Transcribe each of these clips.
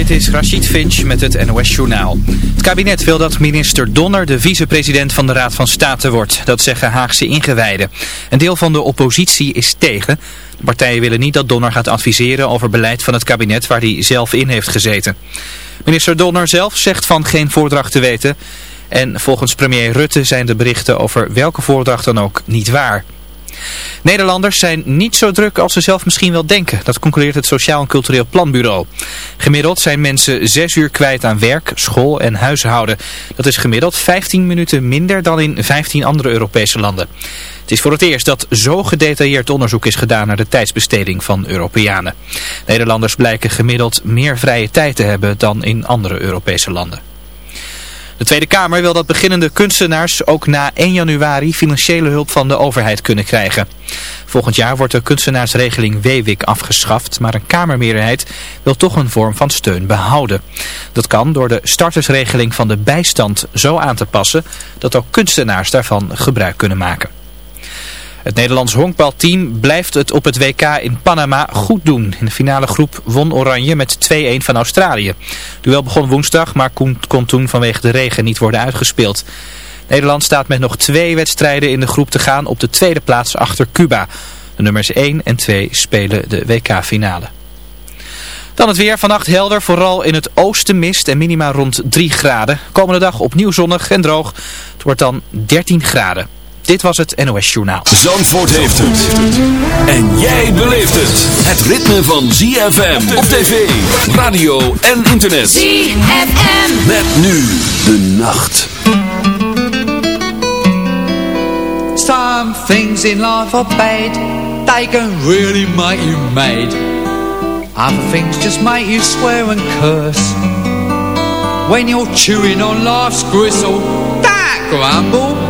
Dit is Rachid Finch met het NOS Journaal. Het kabinet wil dat minister Donner de vicepresident van de Raad van State wordt. Dat zeggen Haagse ingewijden. Een deel van de oppositie is tegen. De partijen willen niet dat Donner gaat adviseren over beleid van het kabinet waar hij zelf in heeft gezeten. Minister Donner zelf zegt van geen voordracht te weten. En volgens premier Rutte zijn de berichten over welke voordracht dan ook niet waar. Nederlanders zijn niet zo druk als ze zelf misschien wel denken. Dat concludeert het Sociaal en Cultureel Planbureau. Gemiddeld zijn mensen 6 uur kwijt aan werk, school en huishouden. Dat is gemiddeld 15 minuten minder dan in 15 andere Europese landen. Het is voor het eerst dat zo gedetailleerd onderzoek is gedaan naar de tijdsbesteding van Europeanen. Nederlanders blijken gemiddeld meer vrije tijd te hebben dan in andere Europese landen. De Tweede Kamer wil dat beginnende kunstenaars ook na 1 januari financiële hulp van de overheid kunnen krijgen. Volgend jaar wordt de kunstenaarsregeling WWIC afgeschaft, maar een Kamermeerderheid wil toch een vorm van steun behouden. Dat kan door de startersregeling van de bijstand zo aan te passen dat ook kunstenaars daarvan gebruik kunnen maken. Het Nederlands honkbalteam blijft het op het WK in Panama goed doen. In de finale groep won Oranje met 2-1 van Australië. duel begon woensdag, maar kon, kon toen vanwege de regen niet worden uitgespeeld. Nederland staat met nog twee wedstrijden in de groep te gaan op de tweede plaats achter Cuba. De nummers 1 en 2 spelen de WK-finale. Dan het weer. Vannacht helder, vooral in het oosten mist en minima rond 3 graden. Komende dag opnieuw zonnig en droog. Het wordt dan 13 graden. Dit was het NOS Journaal. Zandvoort heeft het. En jij beleeft het. Het ritme van ZFM op tv, radio en internet. ZFM. Met nu de nacht. Some things in life are bad. They can really make you mad. Other things just make you swear and curse. When you're chewing on life's gristle, that grumble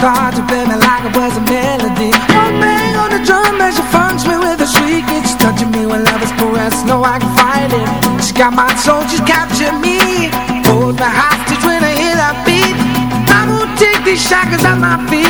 start to play me like it was a melody. One bang on the drum as she funks me with a shriek. It's touching me when love is pressed, no I can fight it. She got my soul, she's captured me. Hold my hostage when I hear that beat. I won't take these shackles off my feet.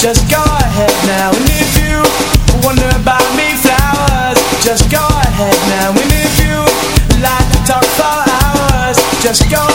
just go ahead now. And if you wonder about me, flowers, just go ahead now. And if you like to talk for hours, just go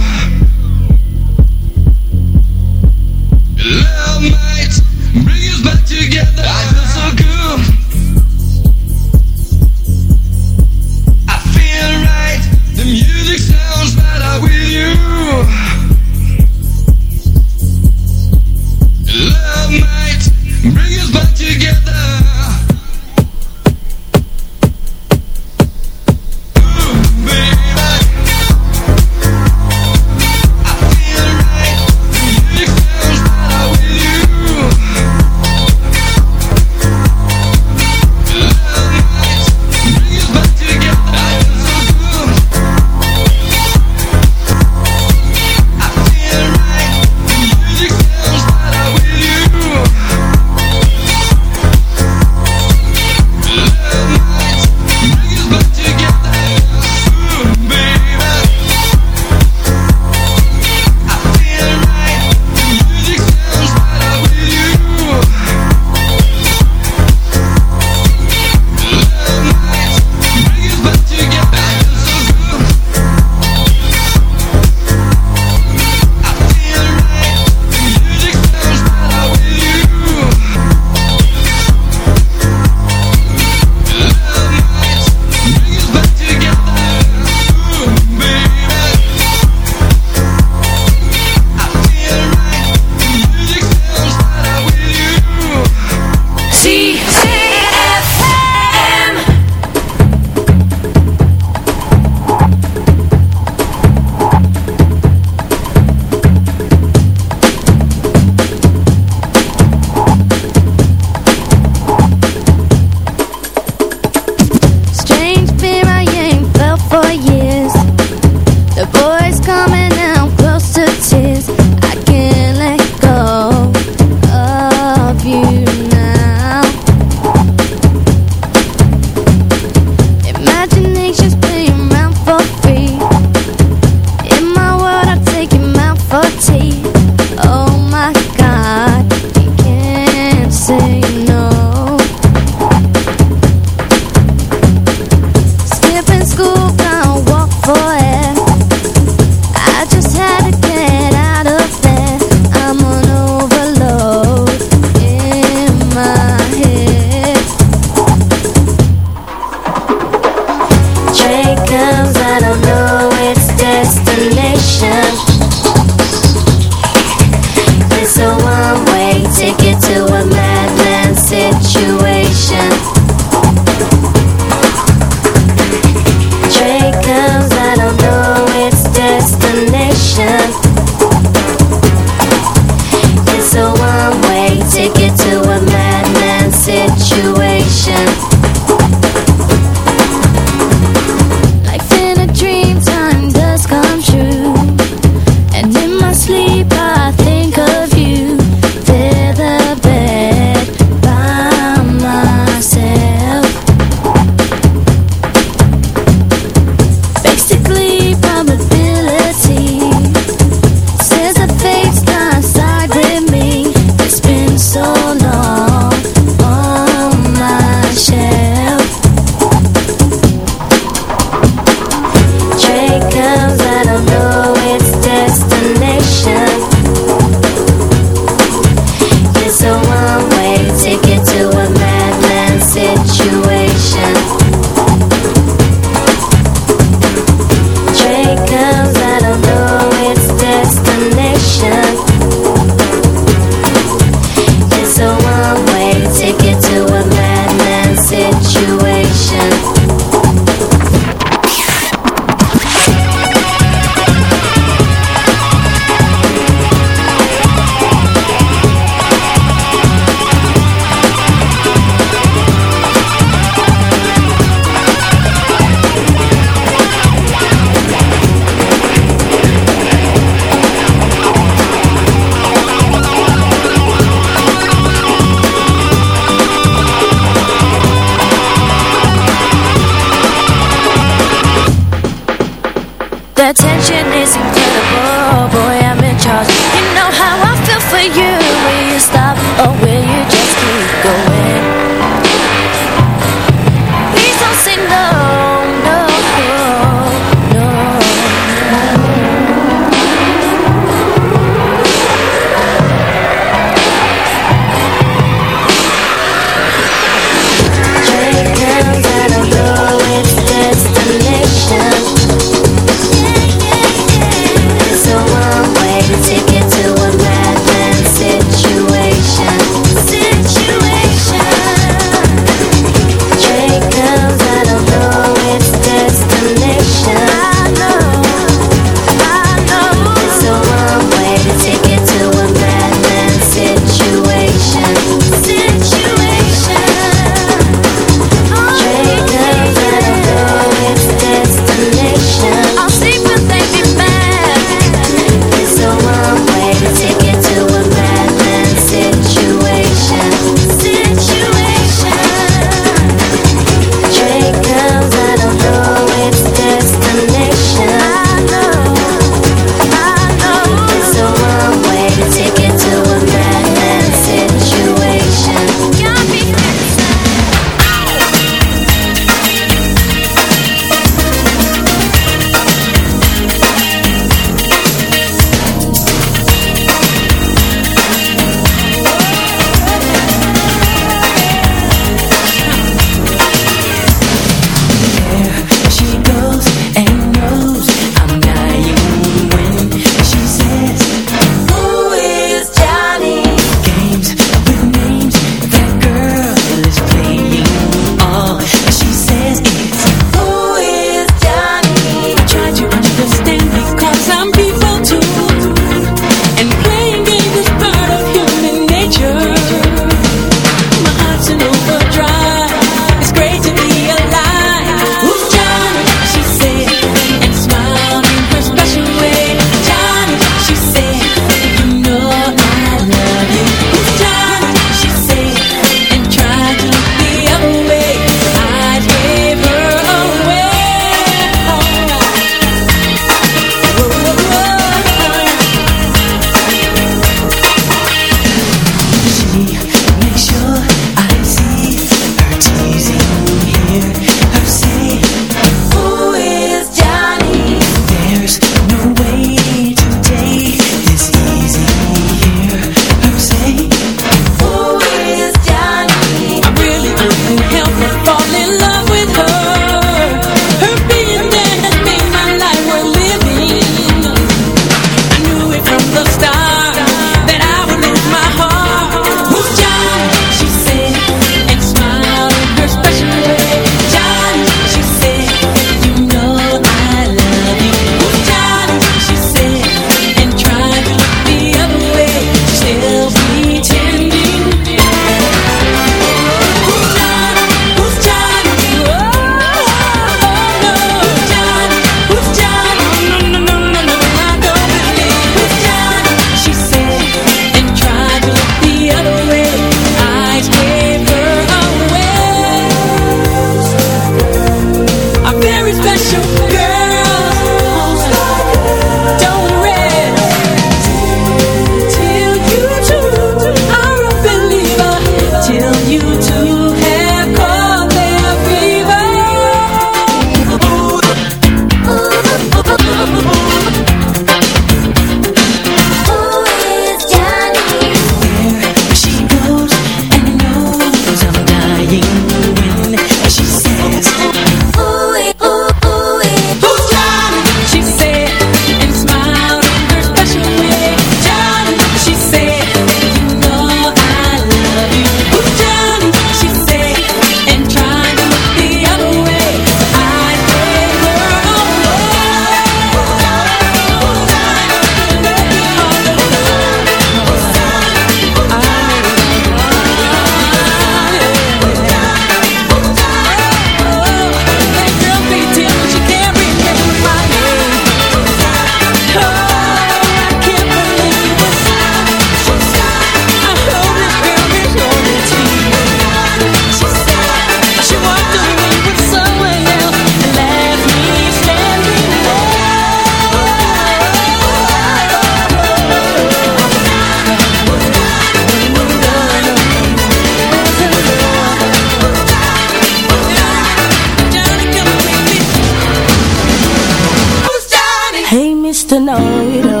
to know you.